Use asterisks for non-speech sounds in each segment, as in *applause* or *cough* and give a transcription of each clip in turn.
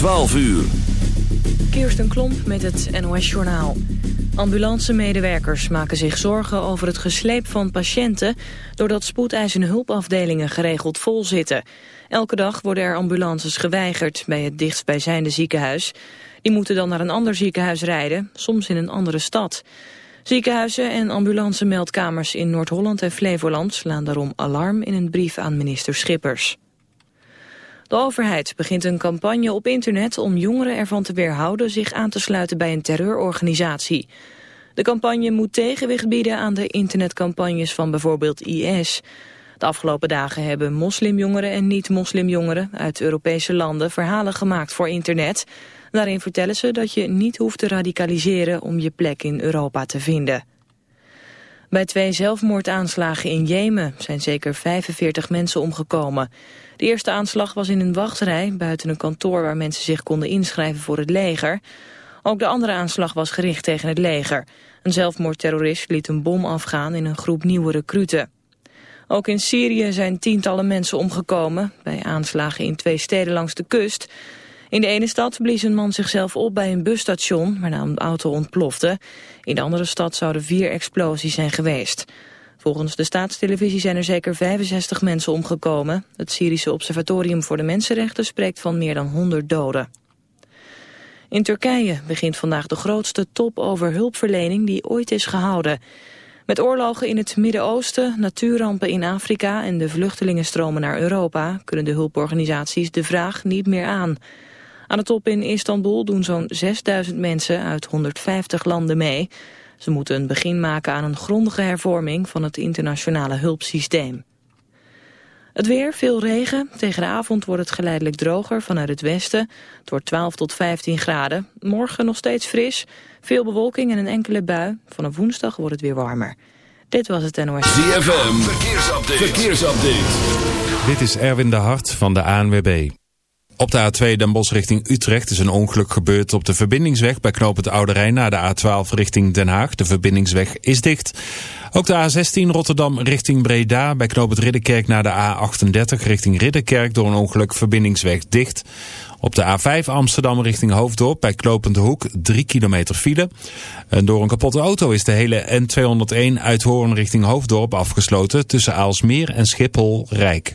12 uur. Kirsten Klomp met het NOS-journaal. Ambulance-medewerkers maken zich zorgen over het gesleep van patiënten... doordat spoedeisende hulpafdelingen geregeld vol zitten. Elke dag worden er ambulances geweigerd bij het dichtstbijzijnde ziekenhuis. Die moeten dan naar een ander ziekenhuis rijden, soms in een andere stad. Ziekenhuizen en ambulance-meldkamers in Noord-Holland en Flevoland... slaan daarom alarm in een brief aan minister Schippers. De overheid begint een campagne op internet om jongeren ervan te weerhouden zich aan te sluiten bij een terreurorganisatie. De campagne moet tegenwicht bieden aan de internetcampagnes van bijvoorbeeld IS. De afgelopen dagen hebben moslimjongeren en niet-moslimjongeren uit Europese landen verhalen gemaakt voor internet. Daarin vertellen ze dat je niet hoeft te radicaliseren om je plek in Europa te vinden. Bij twee zelfmoordaanslagen in Jemen zijn zeker 45 mensen omgekomen. De eerste aanslag was in een wachtrij buiten een kantoor waar mensen zich konden inschrijven voor het leger. Ook de andere aanslag was gericht tegen het leger. Een zelfmoordterrorist liet een bom afgaan in een groep nieuwe recruten. Ook in Syrië zijn tientallen mensen omgekomen bij aanslagen in twee steden langs de kust. In de ene stad blies een man zichzelf op bij een busstation, waarna een auto ontplofte. In de andere stad zouden vier explosies zijn geweest. Volgens de staatstelevisie zijn er zeker 65 mensen omgekomen. Het Syrische Observatorium voor de Mensenrechten spreekt van meer dan 100 doden. In Turkije begint vandaag de grootste top over hulpverlening die ooit is gehouden. Met oorlogen in het Midden-Oosten, natuurrampen in Afrika en de vluchtelingenstromen naar Europa kunnen de hulporganisaties de vraag niet meer aan. Aan de top in Istanbul doen zo'n 6000 mensen uit 150 landen mee. Ze moeten een begin maken aan een grondige hervorming van het internationale hulpsysteem. Het weer, veel regen. Tegen de avond wordt het geleidelijk droger vanuit het westen. Het wordt 12 tot 15 graden. Morgen nog steeds fris. Veel bewolking en een enkele bui. Vanaf woensdag wordt het weer warmer. Dit was het NOS. ZFM, verkeersupdate. verkeersupdate. Dit is Erwin de Hart van de ANWB. Op de A2 Den Bosch richting Utrecht is een ongeluk gebeurd op de verbindingsweg bij knoop het Oude Rijn naar de A12 richting Den Haag. De verbindingsweg is dicht. Ook de A16 Rotterdam richting Breda bij knoop het Ridderkerk naar de A38 richting Ridderkerk door een ongeluk verbindingsweg dicht. Op de A5 Amsterdam richting Hoofddorp bij Knopend Hoek 3 kilometer file. En door een kapotte auto is de hele N201 uit Hoorn richting Hoofddorp afgesloten tussen Aalsmeer en Schiphol Rijk.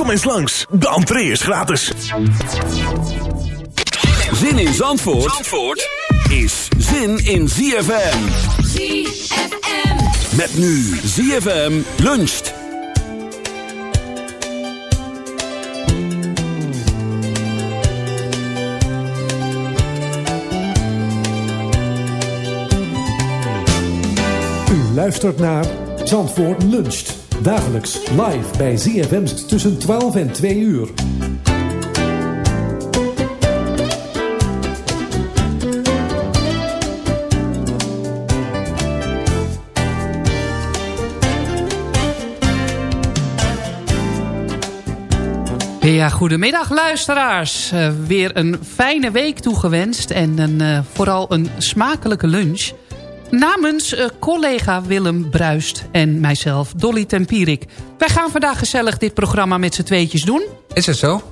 Kom eens langs, de entree is gratis. Zin in Zandvoort, Zandvoort is zin in ZFM. ZFM. Met nu ZFM luncht. U luistert naar Zandvoort Luncht. Dagelijks live bij ZFM tussen 12 en 2 uur. Ja, goedemiddag luisteraars. Uh, weer een fijne week toegewenst en uh, vooral een smakelijke lunch. Namens uh, collega Willem Bruist en mijzelf, Dolly Tempierik. Wij gaan vandaag gezellig dit programma met z'n tweetjes doen. Is het zo?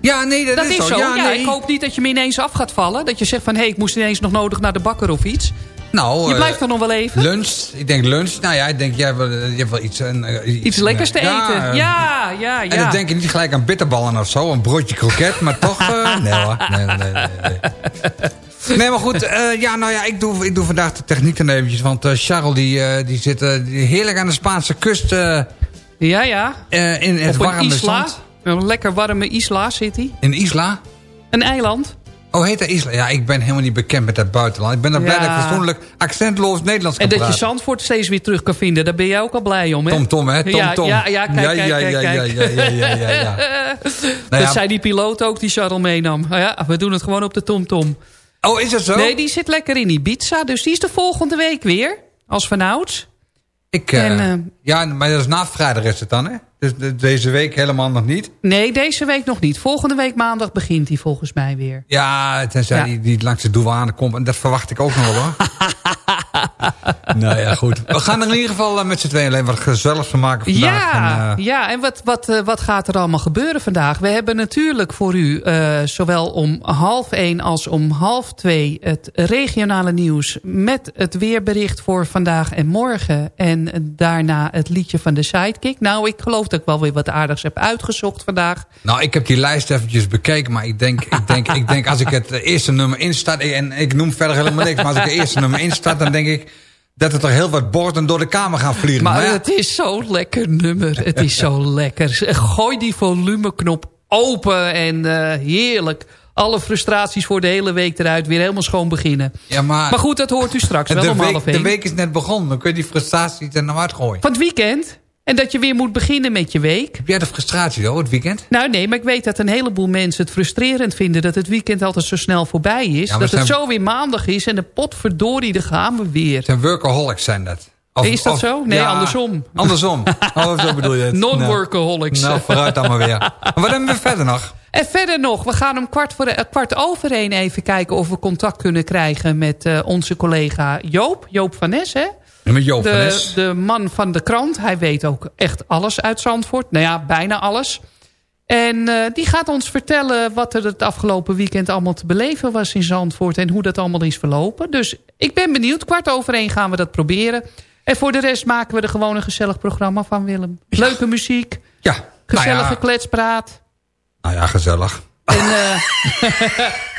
Ja, nee, dat, dat is, zo. Ja, Ja, nee. ik hoop niet dat je me ineens af gaat vallen. Dat je zegt van, hé, hey, ik moest ineens nog nodig naar de bakker of iets. Nou, Je eh, blijft er nog wel even. Lunch, ik denk lunch. Nou ja, ik denk, jij wil, je hebt wel iets... een, eh, Iets lekkers te ja, eten. eh, Ja, ja, ja. En dan denk je niet gelijk aan bitterballen of zo. Een broodje kroket, maar toch... eh, nee hoor. Nee, nee, nee, nee. *laughs* Nee, maar goed. eh, ja, nou ja, ik doe, ik doe vandaag de techniek dan eventjes. Want eh, Charles die, eh, die zit die heerlijk aan de Spaanse kust... Ja, ja. in het Op een warme isla. zand. Een lekker warme isla zit hij. In Isla. Een eiland. Oh, heet dat Isla? Ja, ik ben helemaal niet bekend met dat buitenland. Ik ben er blij Ja. dat ik fatsoenlijk accentloos Nederlands kan En dat je. Zandvoort steeds weer terug kan vinden. Daar ben jij ook al blij om, hè? Tom Tom, hè? Tom ja, Tom. Ja, ja, kijk, ja, kijk, ja, kijk, ja, ja, ja, ja, ja, ja. *laughs* dat Nou ja. zei die piloot ook die Charles meenam. Nou ja, we doen het gewoon op de TomTom. Oh, is dat zo? Nee, die zit lekker in Ibiza. Dus die is de volgende week weer. Als vanouds. Ik, eh, En, eh, ja, maar dat is na vrijdag is het dan, hè? Dus de- deze week helemaal nog niet. Nee, deze week nog niet. Volgende week maandag begint hij volgens mij weer. Ja, tenzij Ja. die, die langs de douane komt. En dat verwacht ik ook nog wel, hoor. *laughs* *laughs* nou ja, goed. We gaan er in ieder geval eh, met z'n tweeën alleen wat gezelligs van maken vandaag. Ja, En, eh, ja, en wat, wat, eh, wat gaat er allemaal gebeuren vandaag? We hebben natuurlijk voor u zowel om half één als om half twee... het regionale nieuws met het weerbericht voor vandaag en morgen. En daarna het liedje van de Sidekick. Nou, ik geloof dat ik wel weer wat aardigs heb uitgezocht vandaag. nou, ik heb die lijst eventjes bekeken. Maar ik denk, ik denk, ik denk als ik het eerste nummer instart... En ik noem verder helemaal niks. Maar als ik het eerste nummer instart, dan denk ik... dat er toch heel wat borden door de kamer gaan vliegen. Maar ja, het is zo'n lekker nummer. Het is zo *laughs* lekker. Gooi die volumeknop open en eh, heerlijk. Alle frustraties voor de hele week eruit. Weer helemaal schoon beginnen. ja, maar, Maar goed, dat hoort u straks wel om week, half de week is net begonnen. Dan kun je die frustraties er nou uitgooien. Van het weekend. En dat je weer moet beginnen met je week. Heb jij de frustratie hoor, het weekend? Nou nee, maar ik weet dat een heleboel mensen het frustrerend vinden... dat het weekend altijd zo snel voorbij is. dat het zo weer maandag is en de potverdorie, daar gaan we weer. Zijn workaholics zijn dat. Of- Is dat of- zo? Nee, andersom. Andersom. *laughs* Oh, zo bedoel je het. Non-workaholics. Nou, nou, vooruit dan maar weer. Maar *laughs* wat hebben we verder nog? En verder nog, we gaan om kwart, voor, eh, kwart over één even kijken... of we contact kunnen krijgen met eh, onze collega Joop. Joop van Nes, hè? Met Joop De, de man van de krant. Hij weet ook echt alles uit Zandvoort. Nou ja, bijna alles. En eh, die gaat ons vertellen wat er het afgelopen weekend allemaal te beleven was in Zandvoort. En hoe dat allemaal is verlopen. Dus ik ben benieuwd. Kwart over één gaan we dat proberen. En voor de rest maken we er gewoon een gezellig programma van, Willem. Leuke muziek. Ja. Gezellige nou ja, kletspraat. nou ja, gezellig. En eh,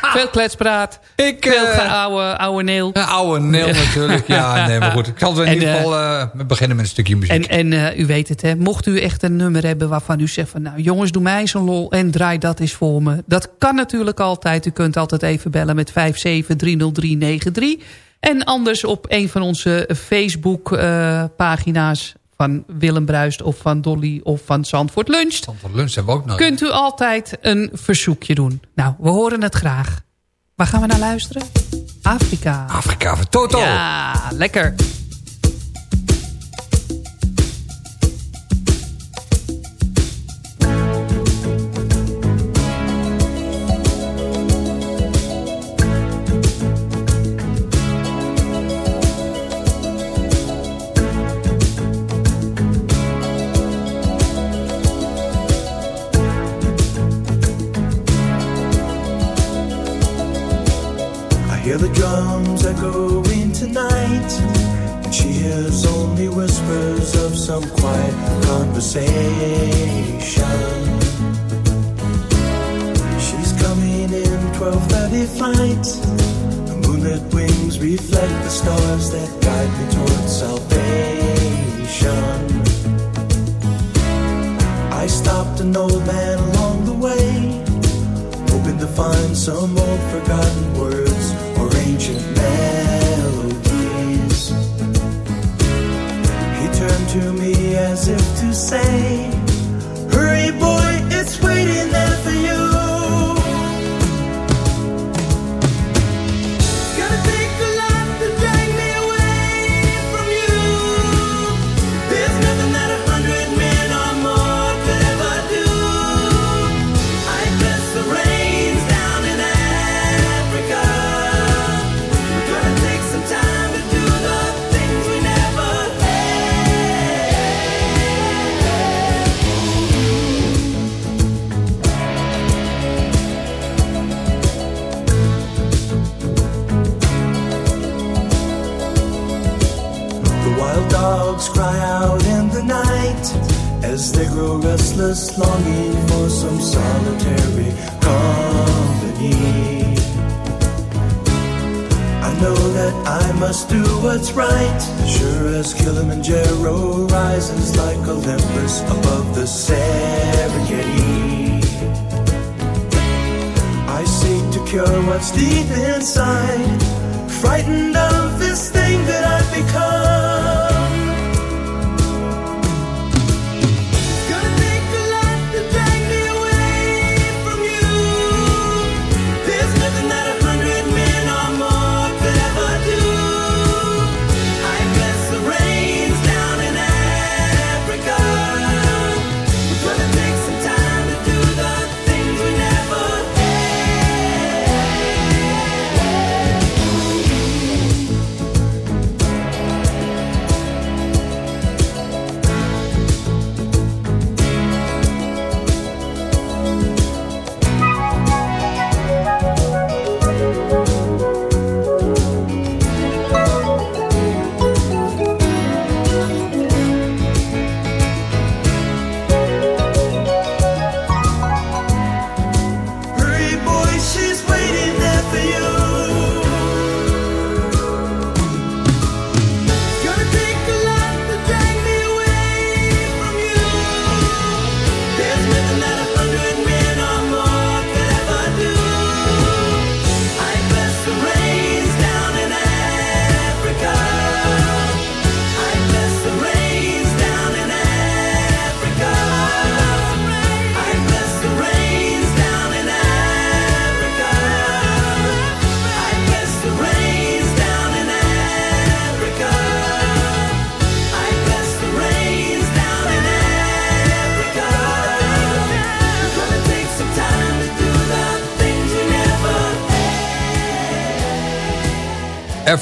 *laughs* veel kletspraat. Ik, Veel eh, ge- oude, oude neel. Oude Neel natuurlijk. Ja, *laughs* nee, maar goed. Ik zal in ieder eh, geval eh, beginnen met een stukje muziek. En, en eh, u weet het, hè, mocht u echt een nummer hebben waarvan u zegt van... nou jongens, doe mij zo'n lol en draai dat eens voor me. Dat kan natuurlijk altijd. U kunt altijd even bellen met 5730393. En anders op een van onze Facebook-pagina's... van Willem Bruist of van Dolly of van Zandvoort Lunch... Want voor lunch hebben we ook nog. kunt u altijd een verzoekje doen. Nou, we horen het graag. Waar gaan we naar luisteren? Afrika. Afrika van Toto. Ja, lekker. Some old forgotten words or ancient melodies. He turned to me as if to say,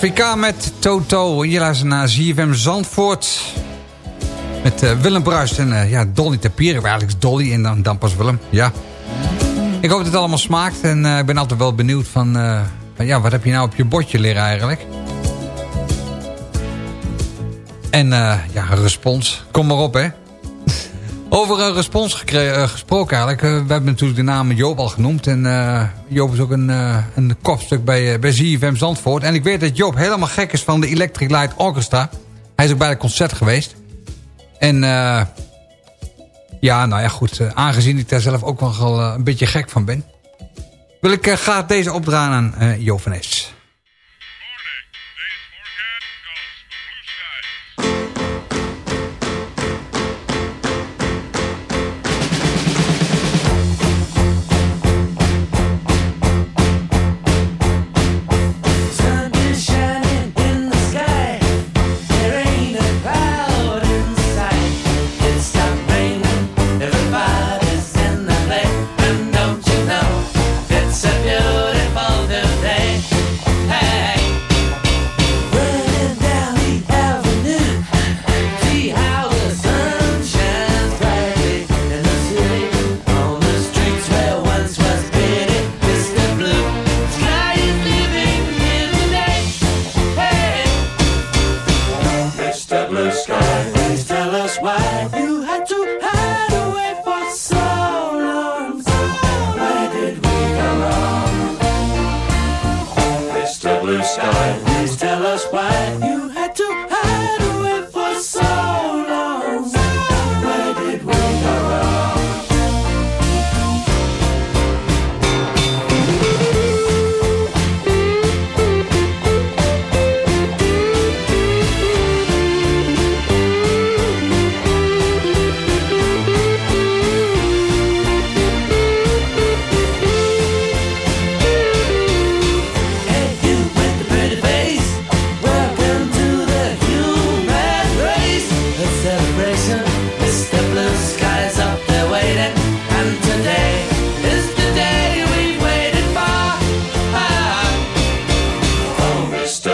Afrika met Toto. Je luistert naar ZFM Zandvoort. Met eh, Willem Bruist en uh, ja, Dolly Tapieren. Eigenlijk Dolly en dan, dan pas Willem. Ja. Ik hoop dat het allemaal smaakt. En eh, ik ben altijd wel benieuwd van. Ja, wat heb je nou op je bordje leren eigenlijk? En ja, respons. Kom maar op, hè. Over een respons eh, gesproken eigenlijk. Eh, we hebben natuurlijk de naam Joop al genoemd. En eh, Joop is ook een, een kopstuk bij, bij ZFM Zandvoort. En ik weet dat Joop helemaal gek is van de Electric Light Orchestra. Hij is ook bij het concert geweest. En... Ja, nou ja, goed. Aangezien ik daar zelf ook wel een beetje gek van ben... wil ik uh, graag deze opdragen aan uh, Jovenes.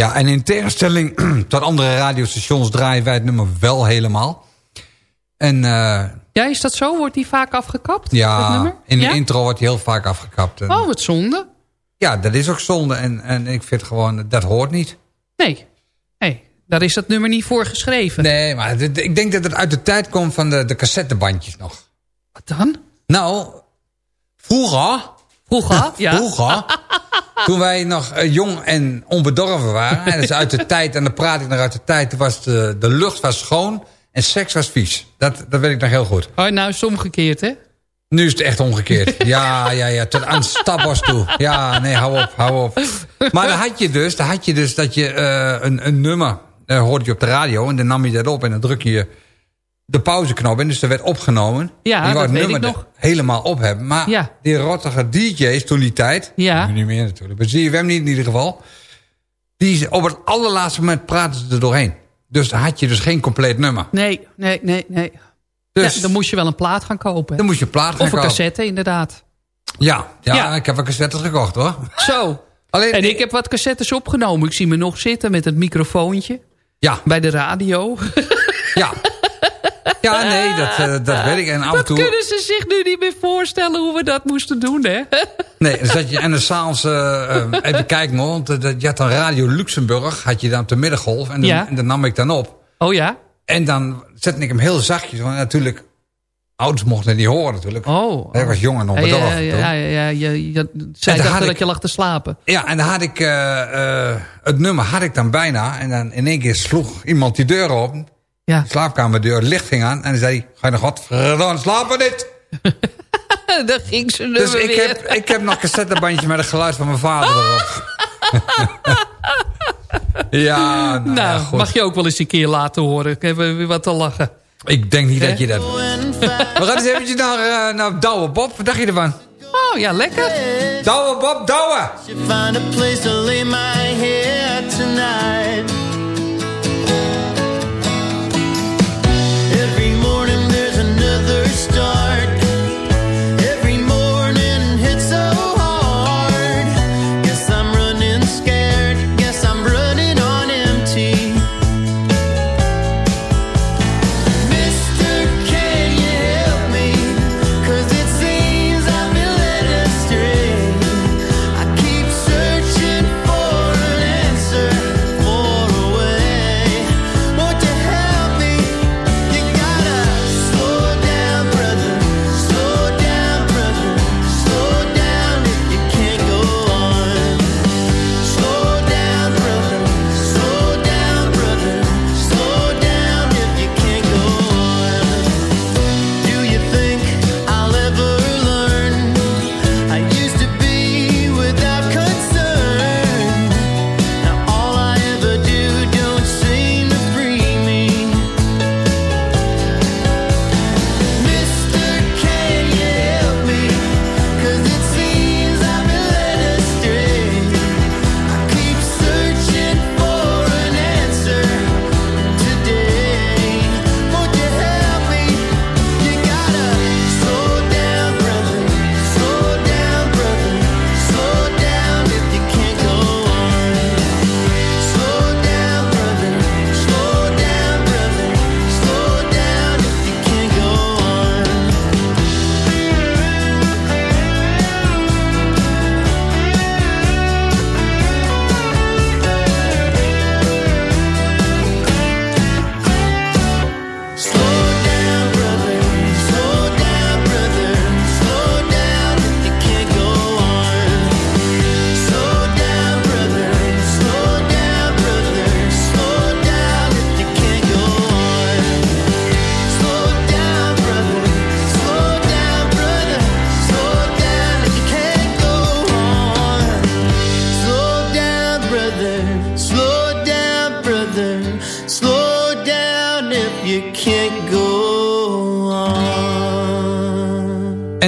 Ja, en in tegenstelling *clears throat* tot andere radiostations draaien wij het nummer wel helemaal. En eh, Ja, is dat zo? Wordt die vaak afgekapt? ja, in de Ja? intro wordt hij heel vaak afgekapt. En, Oh, wat zonde. Ja, dat is ook zonde. En, en ik vind gewoon, dat hoort niet. Nee. Nee, daar is dat nummer niet voor geschreven. Nee, maar dit- ik denk dat het uit de tijd komt van de, de cassettebandjes nog. Wat dan? Nou, vroeger... Vroeger? *laughs* Ja. Toen wij nog eh, jong en onbedorven waren... en dat is uit de *laughs* tijd, en dan praat ik nog uit de tijd... was de, de lucht was schoon en seks was vies. Dat, dat weet ik nog heel goed. Oh, nou is het omgekeerd, hè? Nu is het echt omgekeerd. *laughs* Ja, ja, ja, tot aan Stabos toe. Ja, nee, hou op, hou op. Maar dan had je dus, dan had je dus dat je eh, een, een nummer... eh, hoorde je op de radio en dan nam je dat op... en dan druk je de pauzeknop in. Dus dat werd opgenomen. Ja, En je wou dat het weet nummer nog. er helemaal op hebben. Maar Ja. die rottige DJ's toen die tijd... Ja. Nu niet meer natuurlijk. Maar zie je hem niet in ieder geval. Die, op het allerlaatste moment praten ze er doorheen. Dus had je dus geen compleet nummer. Nee, nee, nee, nee. Dus Ja, dan moest je wel een plaat gaan kopen. dan moest je plaat gaan Of een kopen. cassette, inderdaad. Ja, ja, Ja. ik heb een cassette gekocht hoor. Zo. Alleen, En ik heb wat cassettes opgenomen. Ik zie me nog zitten met het microfoontje. Ja, Bij de radio. ja. *laughs* Ja, nee, dat, eh, dat weet ik. En af en Dat toe... kunnen ze zich nu niet meer voorstellen hoe we dat moesten doen, hè? Nee, dan zat je en dan s'avonds... eh, even kijken hoor, want dat- je had dan Radio Luxemburg, had je dan op de middengolf. En dan, Ja. en dan nam ik dan op. Oh ja? En dan zette ik hem heel zachtjes, want natuurlijk... Ouders mochten het niet horen natuurlijk. Oh. Ik was jong en Ja, onbedorven ja, ja, ja, ja, je, had dat ik- je lag te slapen. Ja, en dan had ik het nummer had ik dan bijna. En dan in één keer sloeg iemand die deur open. Ja. De slaapkamerdeur, licht ging aan. En dan zei hij, ga je nog wat verdomme slapen dit? *laughs* Dan ging ze Dus ik weer. heb, ik heb nog een cassettebandje met het geluid van mijn vader erop. *laughs* ja, nou, ja, Nou, goed. mag je ook wel eens een keer laten horen. Ik heb weer wat te lachen. Ik denk niet dat je dat... We gaan eens eventjes naar, uh, naar Douwe Bob. Wat dacht je ervan? Oh, ja, lekker. Douwe Bob, Douwe!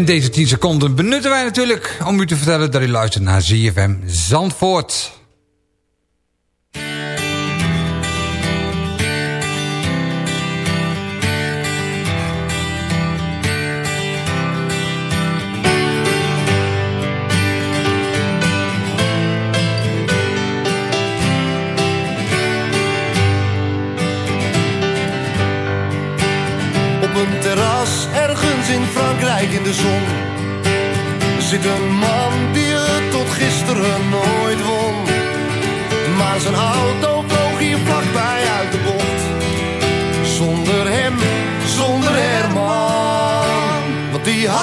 En deze 10 seconden benutten wij natuurlijk om u te vertellen dat u luistert naar ZFM Zandvoort.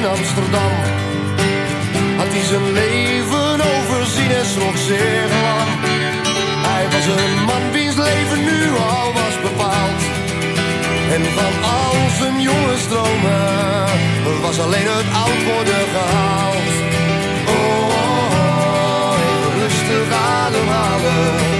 In Amsterdam had hij zijn leven overzien en schrok zeer lang. Hij was een man wiens leven nu al was bepaald. En van al zijn jonge stromen was alleen het oud worden gehaald. Oh, oh, oh, rustig ademhalen.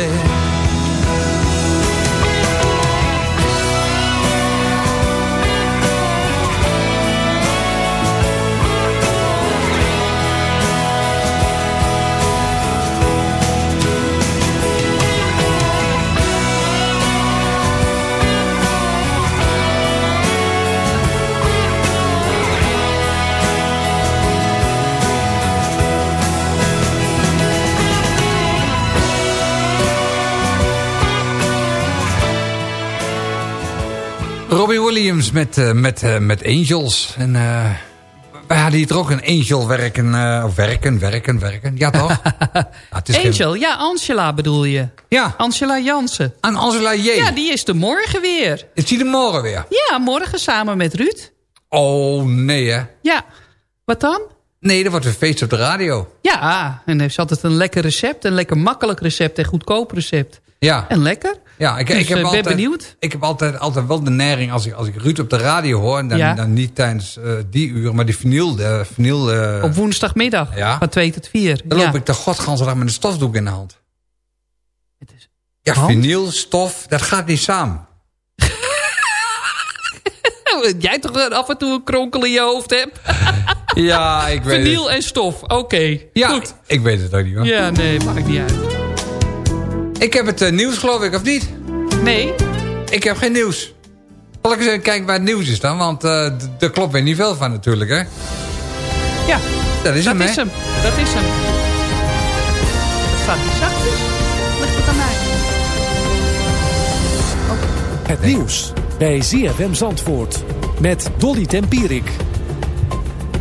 Angels Robbie Williams met, eh, met, eh, met Angels. En eh wij hadden hier toch ook een Angel werken. of werken, werken, werken. Ja, toch? *laughs* Ja, het is geen- Angel, ja, Angela bedoel je. Ja, Angela Jansen. aan Angela J. Ja, die is er morgen weer. Is die er morgen weer? Ja, morgen samen met Ruud. Oh, nee hè. Ja, wat dan? Nee, dat wordt een feest op de radio. Ja, en heeft ze altijd een lekker recept. Een lekker makkelijk recept en goedkoop recept. Ja, En lekker. Ja ik, Dus, ik heb eh, ben altijd, benieuwd. Ik heb altijd, altijd wel de neiging als ik, als ik Ruud op de radio hoor. En dan, Ja. dan niet tijdens eh, die uur, maar die vinyl. De, vinyl eh, Op woensdagmiddag Ja. van 2 tot 4. dan Ja. loop ik de godganse dag met een stofdoek in de hand. Het is- Ja, Hand? vinyl, stof, dat gaat niet samen. *laughs* Jij toch af en toe een kronkel in je hoofd hebt? Ja, ik weet Vinyl en stof, oké. Ja, Goed. ik weet het ook niet hoor. Ja, nee, maakt niet uit. Ik heb het eh, nieuws geloof ik, of niet? Nee, Ik heb geen nieuws. Zal ik eens even kijken waar het nieuws is dan? Want eh, d- er klopt weer niet veel van natuurlijk, hè? ja, Dat is dat hem, hè? is hem. Dat is hem. Het gaat niet zachtjes. Leg het aan mij. Het nieuws bij ZFM Zandvoort met Dolly Tempierik.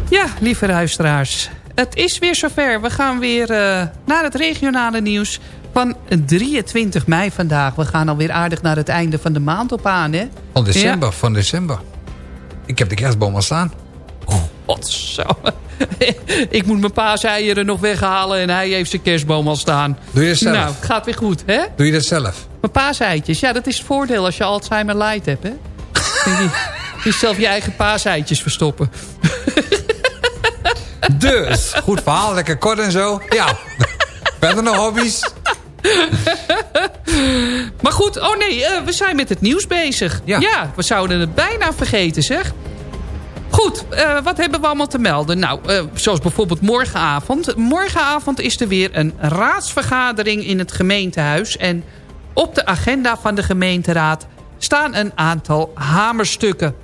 Ja, lieve luisteraars. Het is weer zover. We gaan weer eh, naar het regionale nieuws van 23 mei vandaag. We gaan alweer aardig naar het einde van de maand op aan, hè? Van december, van december. Ik heb de kerstboom al staan. Wat zo. *laughs* Ik moet mijn paaseieren nog weghalen en hij heeft zijn kerstboom al staan. Doe je dat zelf? Nou, gaat weer goed, hè? Doe je dat zelf? Mijn paaseitjes, ja, dat is het voordeel als je Alzheimer light hebt, hè? Je, je zelf je eigen paaseitjes verstoppen. Dus, goed verhaal, lekker kort en zo. Ja. *laughs* Verder nog hobby's? *laughs* Maar goed, oh nee, eh, we zijn met het nieuws bezig. Ja. we zouden het bijna vergeten, zeg. Goed, eh, wat hebben we allemaal te melden? Nou, eh, zoals bijvoorbeeld morgenavond. Morgenavond is er weer een raadsvergadering in het gemeentehuis. En op de agenda van de gemeenteraad staan een aantal hamerstukken.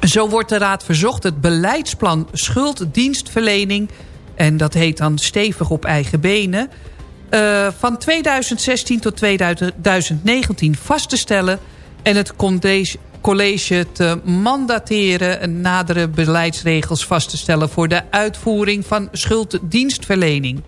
Zo wordt de raad verzocht het beleidsplan schulddienstverlening... en dat heet dan stevig op eigen benen... eh, van 2016 tot 2019 vast te stellen... en het college, college te mandateren... en nadere beleidsregels vast te stellen... voor de uitvoering van schulddienstverlening.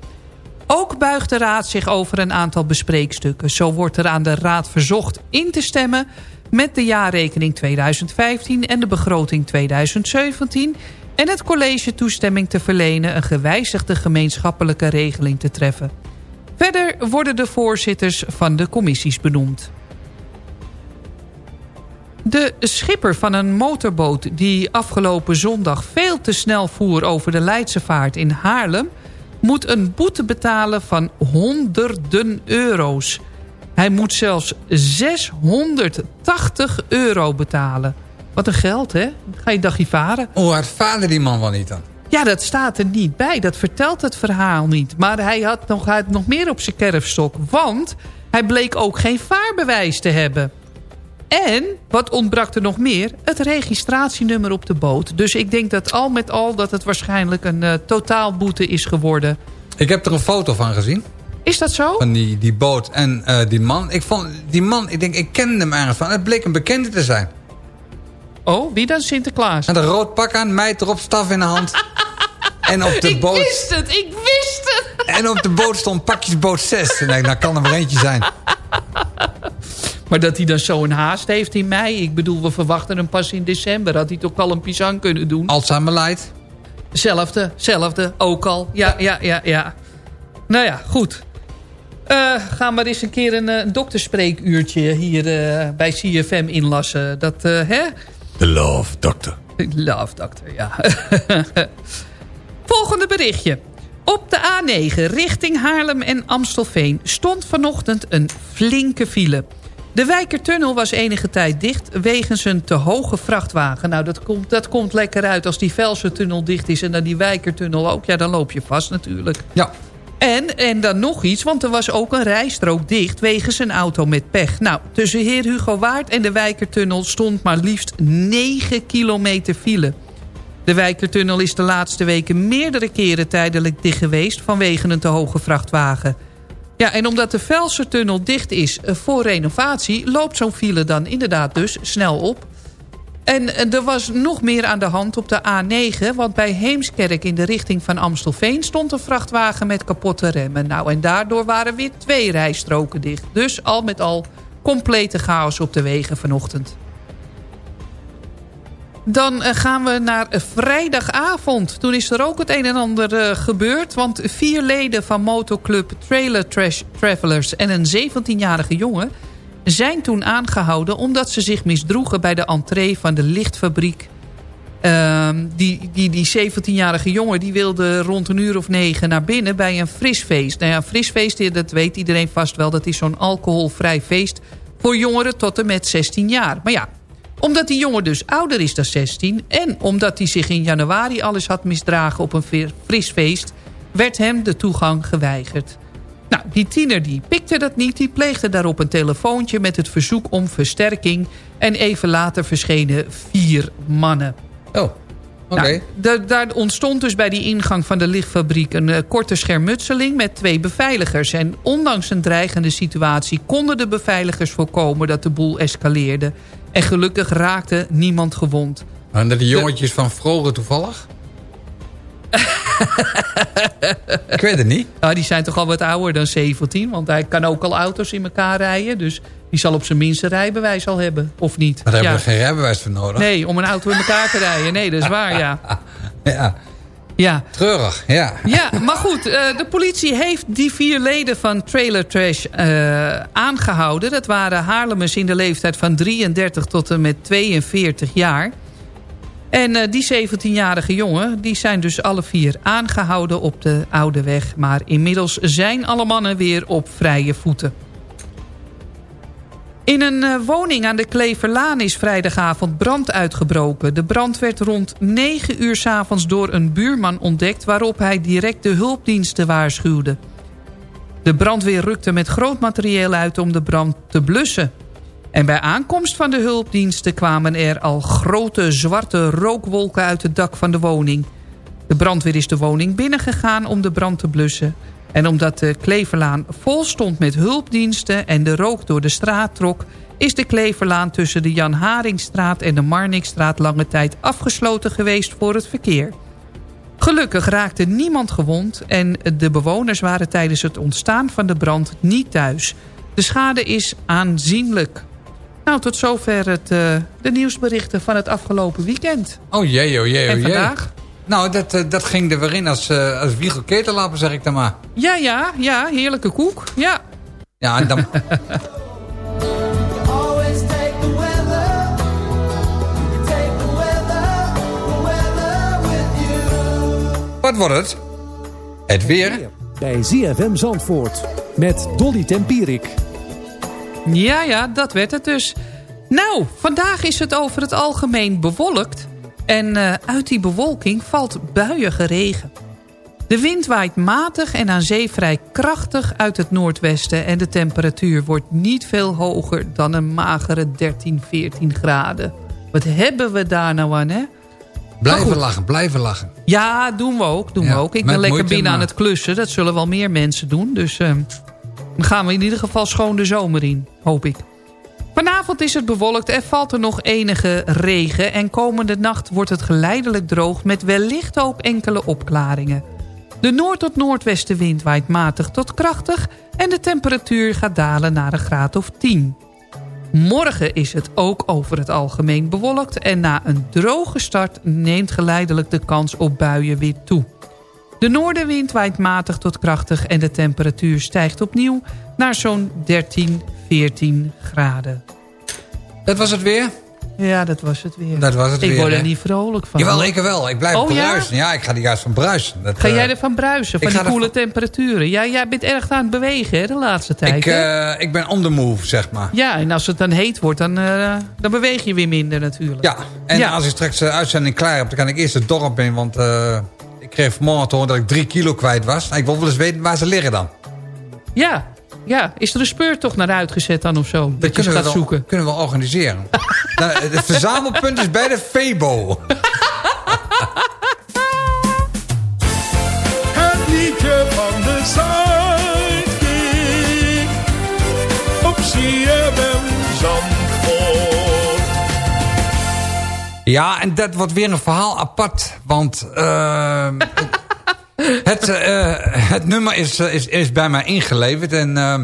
Ook buigt de Raad zich over een aantal bespreekstukken. Zo wordt er aan de Raad verzocht in te stemmen... met de jaarrekening 2015 en de begroting 2017... en het college toestemming te verlenen... een gewijzigde gemeenschappelijke regeling te treffen. Verder worden de voorzitters van de commissies benoemd. De schipper van een motorboot die afgelopen zondag veel te snel voer over de Leidse vaart in Haarlem... moet een boete betalen van honderden euro's. Hij moet zelfs 680 euro betalen. Wat een geld, hè? Ga je dagje varen. Hoe hard vader die man wel niet dan? Ja, dat staat er niet bij. Dat vertelt het verhaal niet. Maar hij had nog, had nog meer op zijn kerfstok. Want hij bleek ook geen vaarbewijs te hebben. En, wat ontbrak er nog meer? Het registratienummer op de boot. Dus ik denk dat al met al dat het waarschijnlijk een eh, totaalboete is geworden. Ik heb er een foto van gezien. Is dat zo? Van die, die boot en eh, die man. Ik vond die man, ik denk, ik kende hem ergens van. Het bleek een bekende te zijn. Oh, wie dan? Sinterklaas? Met een rood pak aan, meid erop, staf in de hand. *laughs* en op de ik boot... wist het, ik wist het! En op de boot stond pakjesboot 6. En ik dacht, nou kan er maar eentje zijn. Maar dat hij dan zo'n haast heeft in mei. Ik bedoel, we verwachten hem pas in december. Had hij toch al een pisang kunnen doen? Alzheimer light. Zelfde, zelfde, ook al. Ja, ja, ja, ja. Nou ja, goed. Eh ga maar eens een keer een, eh, dokterspreekuurtje hier eh, bij CFM inlassen. Dat, eh, hè? The Love Doctor. Love Doctor, ja. *laughs* Volgende berichtje. Op de A9 richting Haarlem en Amstelveen stond vanochtend een flinke file. De Wijkertunnel was enige tijd dicht wegens een te hoge vrachtwagen. Nou, dat komt, dat komt lekker uit als die Velsertunnel dicht is en dan die Wijkertunnel ook. Ja, dan loop je vast natuurlijk. Ja. En, en dan nog iets, want er was ook een rijstrook dicht wegens een auto met pech. Nou, tussen Heer Hugo Waard en de Wijkertunnel stond maar liefst 9 kilometer file. De Wijkertunnel is de laatste weken meerdere keren tijdelijk dicht geweest vanwege een te hoge vrachtwagen. Ja, en omdat de Velsertunnel dicht is eh, voor renovatie... loopt zo'n file dan inderdaad dus snel op. En eh, er was nog meer aan de hand op de A9... want bij Heemskerk in de richting van Amstelveen... stond een vrachtwagen met kapotte remmen. Nou, en daardoor waren weer twee rijstroken dicht. Dus al met al complete chaos op de wegen vanochtend. Dan eh, gaan we naar vrijdagavond. Toen is er ook het een en ander eh, gebeurd. Want vier leden van motoclub Trailer Trash Travelers en een 17-jarige jongen... zijn toen aangehouden omdat ze zich misdroegen bij de entree van de lichtfabriek. Ehm, die die, die 17-jarige jongen die wilde rond een uur of negen naar binnen bij een frisfeest. Nou ja, frisfeest, dat weet iedereen vast wel. Dat is zo'n alcoholvrij feest voor jongeren tot en met 16 jaar. Maar ja, omdat die jongen dus ouder is dan 16... en omdat hij zich in januari alles had misdragen op een ver- fris feest... werd hem de toegang geweigerd. Nou, die tiener die pikte dat niet. Die pleegde daarop een telefoontje met het verzoek om versterking... en even later verschenen vier mannen. Oh, oké. Nou, da- daar ontstond dus bij die ingang van de lichtfabriek... een eh, korte schermutseling met twee beveiligers. En ondanks een dreigende situatie konden de beveiligers voorkomen... dat de boel escaleerde. En gelukkig raakte niemand gewond. Dat die jongetjes van Vroger toevallig? ik weet het niet. Nou, die zijn toch al wat ouder dan 17. Want hij kan ook al auto's in elkaar rijden. Dus die zal op zijn minste rijbewijs al hebben. Of niet? Maar daar Ja. hebben we geen rijbewijs voor nodig. Nee, om een auto in elkaar te rijden. Nee, dat is waar, ja. *laughs* Ja, Ja, treurig, ja. Ja, maar goed, eh, de politie heeft die vier leden van Trailer Trash eh, aangehouden. Dat waren Haarlemmers in de leeftijd van 33 tot en met 42 jaar. En eh, die 17-jarige jongen, die zijn dus alle vier aangehouden op de Oude Weg. Maar inmiddels zijn alle mannen weer op vrije voeten. In een eh, woning aan de Kleverlaan is vrijdagavond brand uitgebroken. De brand werd rond 9 uur 's avonds door een buurman ontdekt... waarop hij direct de hulpdiensten waarschuwde. De brandweer rukte met groot materieel uit om de brand te blussen. En bij aankomst van de hulpdiensten kwamen er al grote zwarte rookwolken uit het dak van de woning. De brandweer is de woning binnengegaan om de brand te blussen. En omdat de Kleverlaan vol stond met hulpdiensten en de rook door de straat trok... is de Kleverlaan tussen de Jan Haringstraat en de Marnixstraat lange tijd afgesloten geweest voor het verkeer. Gelukkig raakte niemand gewond en de bewoners waren tijdens het ontstaan van de brand niet thuis. De schade is aanzienlijk. Nou, tot zover het, eh, de nieuwsberichten van het afgelopen weekend. Oh jee, oh jee, oh En jee. vandaag? Nou, dat, eh, dat ging er weer in als, uh, als zeg ik dan maar. Ja, ja, ja, heerlijke koek. Ja. Ja, en dan... *laughs* Wat wordt het? Het weer. Bij ZFM Zandvoort. Met Dolly Tempierik. Ja, ja, dat werd het dus. Nou, vandaag is het over het algemeen bewolkt. En eh, uit die bewolking valt buiige regen. De wind waait matig en aan zee vrij krachtig uit het noordwesten... en de temperatuur wordt niet veel hoger dan een magere 13, 14 graden. Wat hebben we daar nou aan, hè? Blijven lachen, blijven lachen. Ja, doen we ook. Doen Ja, we ook. Ik ben lekker binnen aan het klussen. Dat zullen wel meer mensen doen. Dus eh, dan gaan we in ieder geval schoon de zomer in. Hoop ik. Vanavond is het bewolkt en valt er nog enige regen. En komende nacht wordt het geleidelijk droog met wellicht ook enkele opklaringen. De noord- tot noordwestenwind waait matig tot krachtig... en de temperatuur gaat dalen naar een graad of 10. Morgen is het ook over het algemeen bewolkt... en na een droge start neemt geleidelijk de kans op buien weer toe. De noordenwind waait matig tot krachtig... en de temperatuur stijgt opnieuw naar zo'n 13, 14 graden. Dat was het weer? Ja, dat was het weer. Dat was het ik weer, word er niet vrolijk van. Jawel, ik wel. Ik blijf Oh, bruisen. Ja? ik ga er juist van bruisen. Dat, Ga eh, jij ervan bruisen, van die koele ervan- temperaturen? Ja, jij bent erg aan het bewegen hè, de laatste tijd. ik, eh, ik ben on the move, zeg maar. Ja, en als het dan heet wordt, dan, eh, dan beweeg je weer minder natuurlijk. Ja, en Ja. als ik straks de uitzending klaar heb... dan kan ik eerst het dorp in, want... eh, ik kreeg vanmorgen te horen dat ik drie kilo kwijt was. Nou, ik wil wel eens weten waar ze liggen dan. Ja, ja. Is er een speurtocht naar uitgezet dan of zo? Dat, je ze we gaat wel, zoeken. kunnen we organiseren. *laughs* nou, het verzamelpunt is bij de Febo. Het liedje van de Sidekick. Op CFM Zandvoort. Ja, en dat wordt weer een verhaal apart. Want eh, *laughs* het, eh, het nummer is, eh, is, is bij mij ingeleverd. En eh,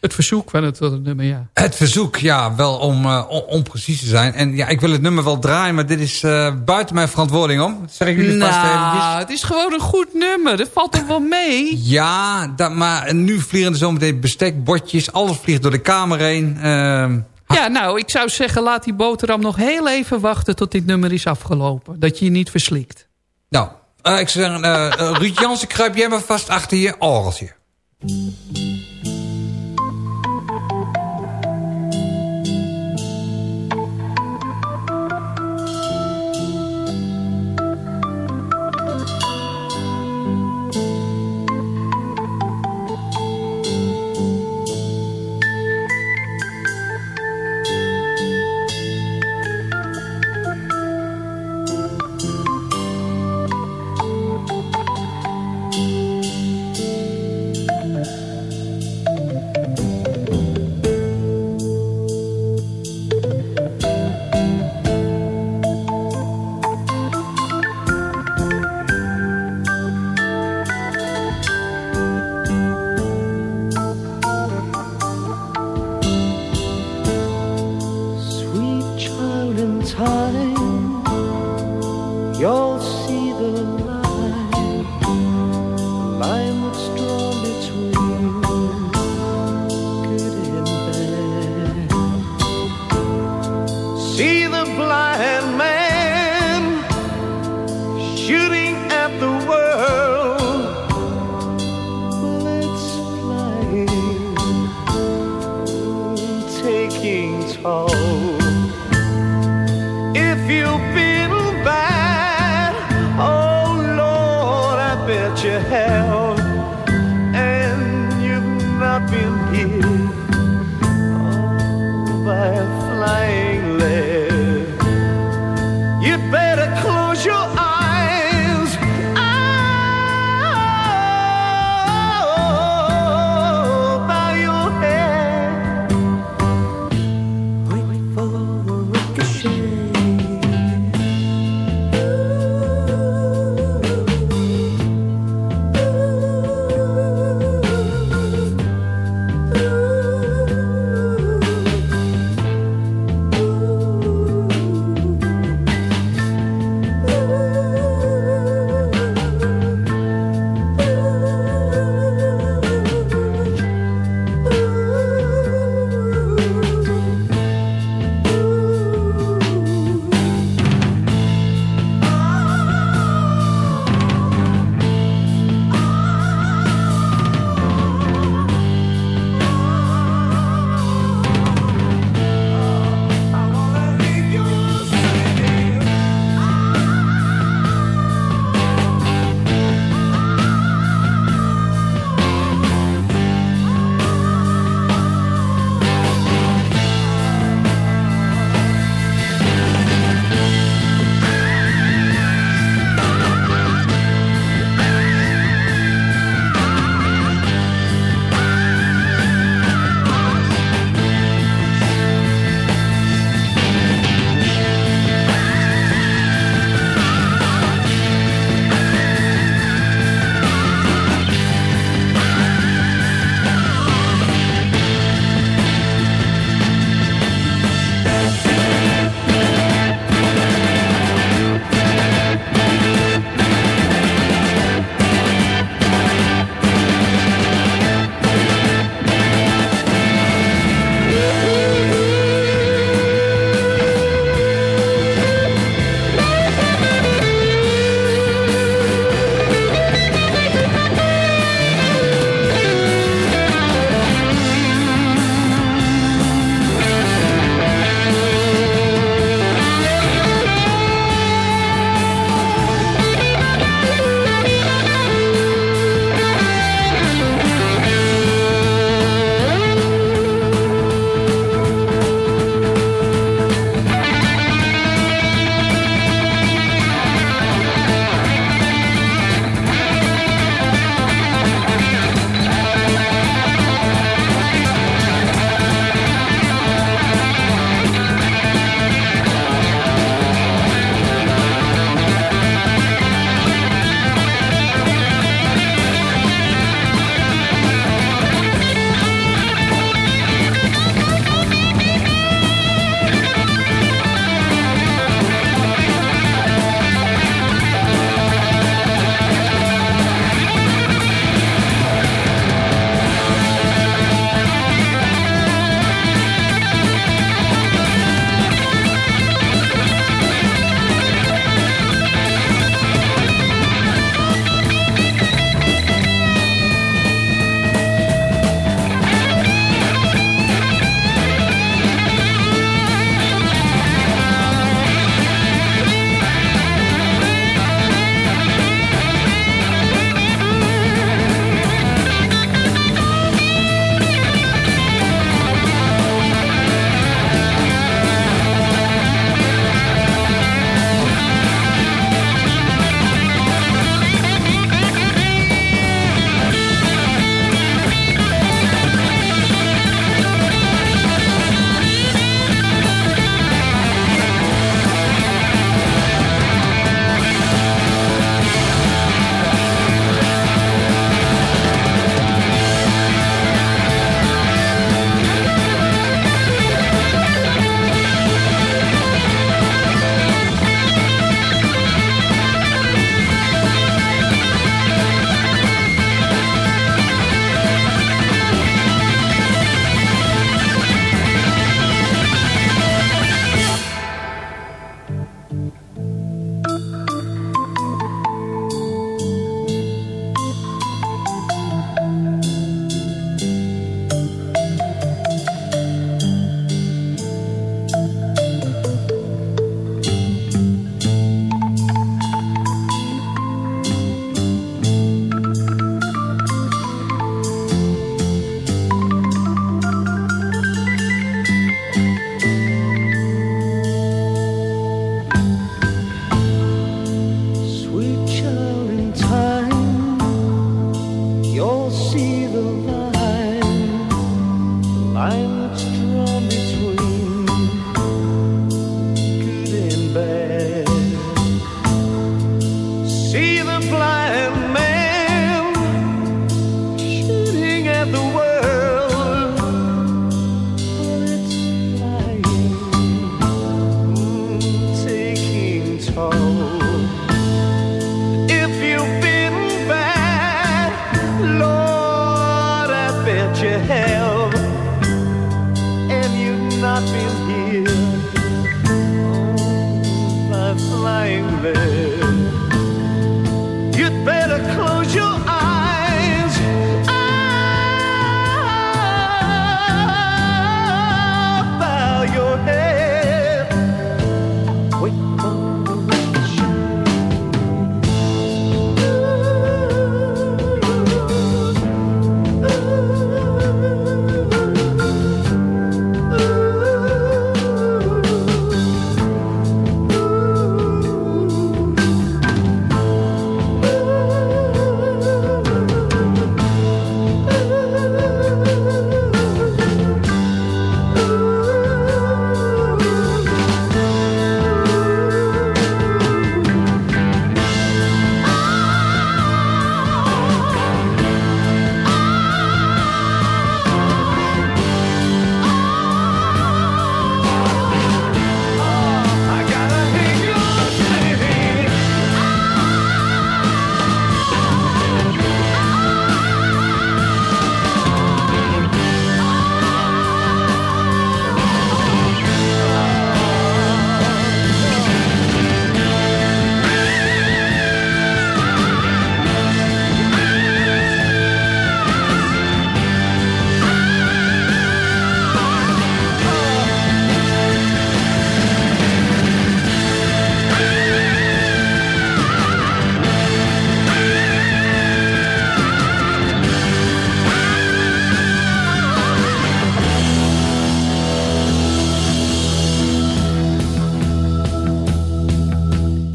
Het verzoek van het, nummer, ja. het verzoek, ja, wel om, eh, om, om precies te zijn. En ja, ik wil het nummer wel draaien, maar dit is buiten mijn verantwoording om. Dat zeg ik jullie vast eventjes. Nou, het is gewoon een goed nummer. Dat valt er wel mee. Ja, dat, maar nu vliegen er zometeen bestek, bordjes, alles vliegt door de kamer heen. Ehm, Ja, nou, ik zou zeggen, laat die boterham nog heel even wachten tot dit nummer is afgelopen. Dat je je niet verslikt. nou, eh, ik eh, eh, Ruud Jansen, kruip jij maar vast achter je orgeltje.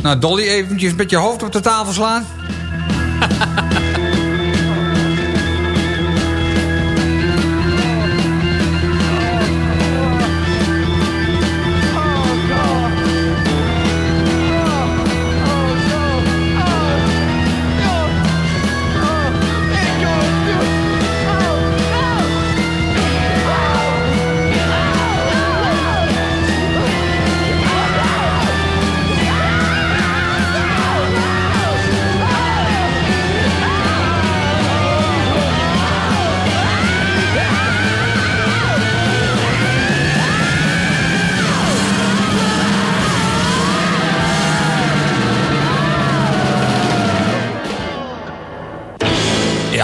Nou, Dolly, eventjes met je hoofd op de tafel slaan.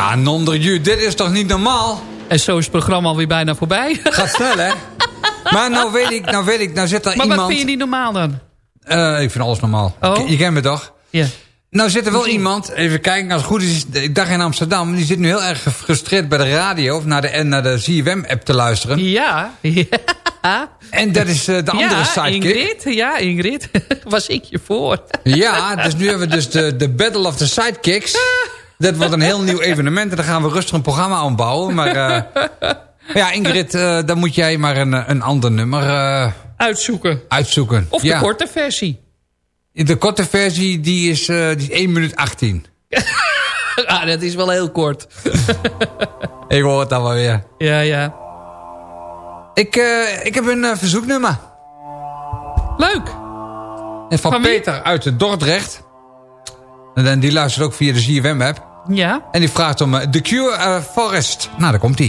Ja, nonder ju, dit is toch niet normaal? En zo is het programma alweer bijna voorbij. *laughs* Gaat snel, hè? Maar nou weet ik, nou weet ik, nou zit er maar iemand... wat vind je niet normaal dan? Eh, ik vind alles normaal. Oh? Je, kent me toch? Ja. Nou zit er wel iemand, even kijken, als het goed is, ik dacht in Amsterdam, die zit nu heel erg gefrustreerd bij de radio of naar de, naar de ZFM-app te luisteren. Ja. *laughs* ja. En dat is eh, de andere ja, sidekick. Ingrid. Ja, Ingrid. *laughs* Was ik je voor. Ja, dus nu hebben we dus de, de Battle of the Sidekicks. Dat wordt een heel nieuw evenement en daar gaan we rustig een programma aan bouwen. Maar eh, ja, Ingrid, eh, dan moet jij maar een, een ander nummer eh, Uitzoeken. uitzoeken. Of de ja. korte versie. De korte versie, die is, die is 1 minuut 18. *laughs* ah, dat is wel heel kort. *laughs* Ik hoor het dan wel weer. ja, ja. Ik, ik heb een verzoeknummer. Leuk. En van, Van? Peter uit Dordrecht. En dan- die luistert ook via de ZFM-app. Ja. En die vraagt om eh, The Cure eh, Forest. Nou, daar komt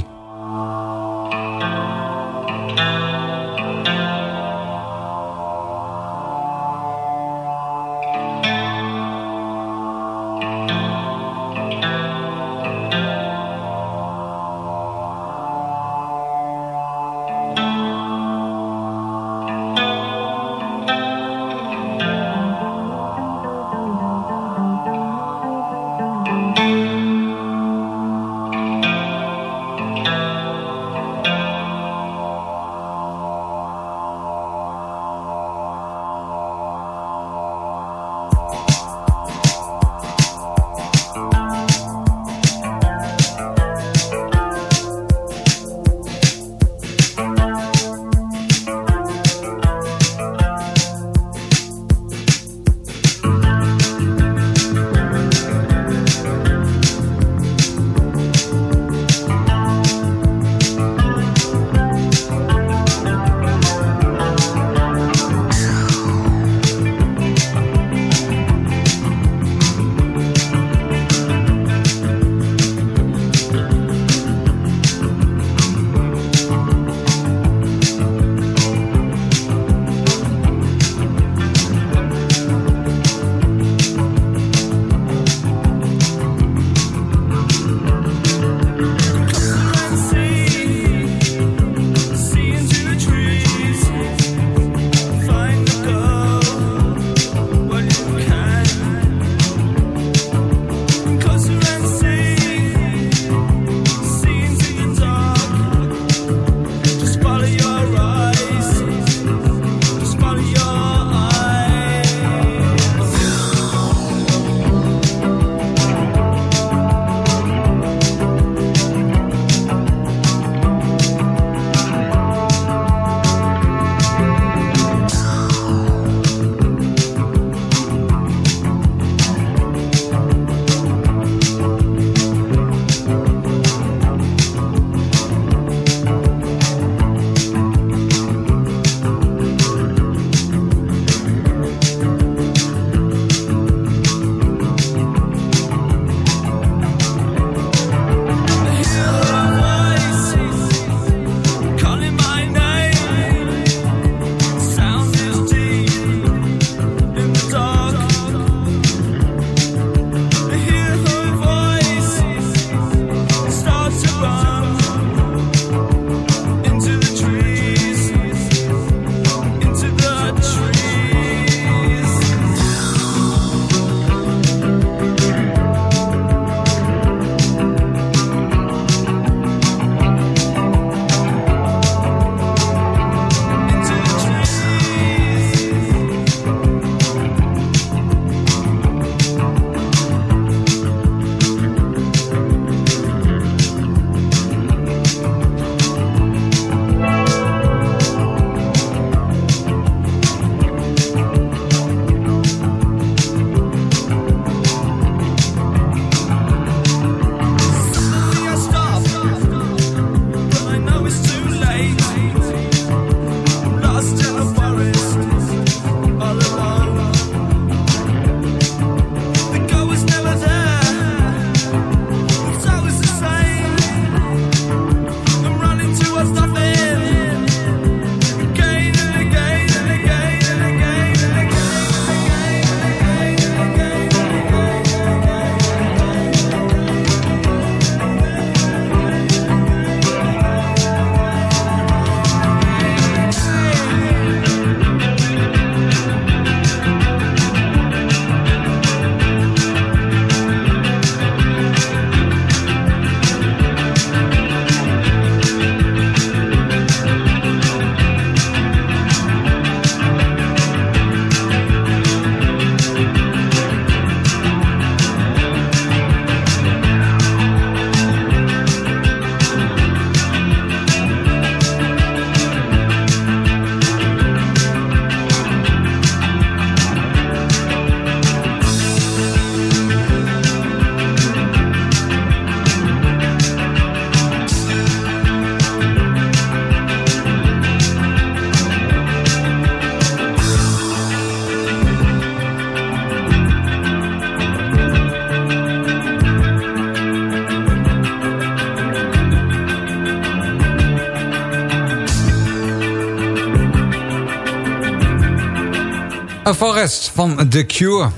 Van The Cure.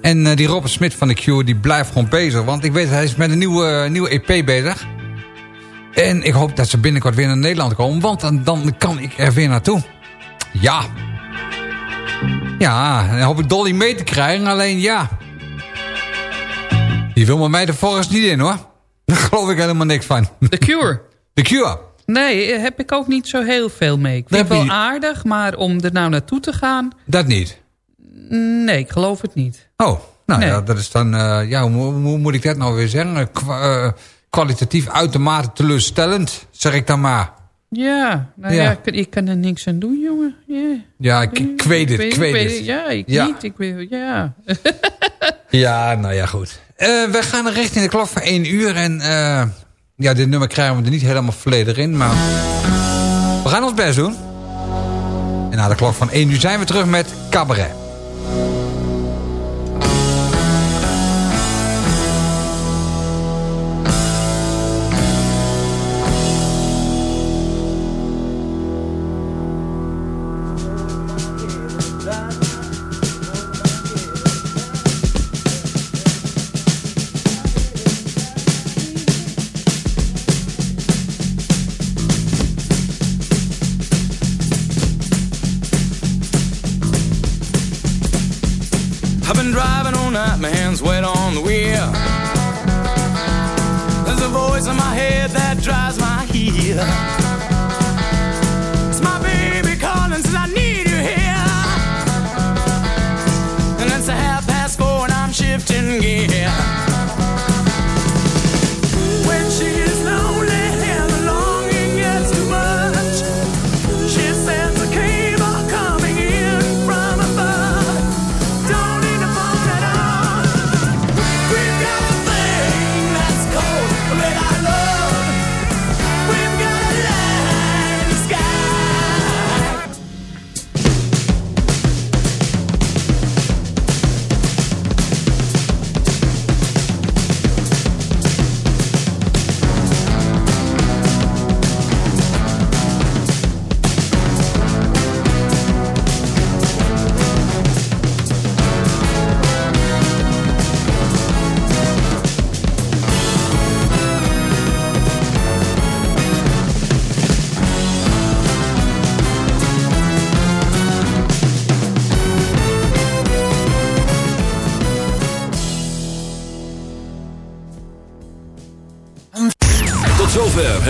En eh, die Robert Smith van The Cure, die blijft gewoon bezig. Want ik weet, hij is met een nieuwe, nieuwe EP bezig. En ik hoop dat ze binnenkort weer naar Nederland komen. Want dan, dan kan ik er weer naartoe. Ja. Ja, dan hoop ik Dolly mee te krijgen. Alleen ja. Die wil met mij de Forest niet in hoor. *laughs* Daar geloof ik helemaal niks van. The Cure. *laughs* The Cure. Nee, eh, heb ik ook niet zo heel veel mee. Ik vind het wel aardig, maar om er nou naartoe te gaan... Dat niet. Nee, ik geloof het niet. Oh, nou Nee. ja, dat is dan... eh, ja, hoe, hoe moet ik dat nou weer zeggen? Eh, kwalitatief uitermate teleurstellend, zeg ik dan maar. Ja, nou Ja. ja, ik, ik kan er niks aan doen, jongen. Ja. Ja, ik, ik weet het, ik weet het. Ja, ik Ja. niet. Ik wil, ja. *laughs* Ja, nou ja, goed. Eh, we gaan richting de klok van 1 uur. En eh, ja, dit nummer krijgen we er niet helemaal volledig in. Maar we gaan ons best doen. En na de klok van 1 uur zijn we terug met Cabaret. My hands wet on the wheel. There's a voice in my head that drives my heel.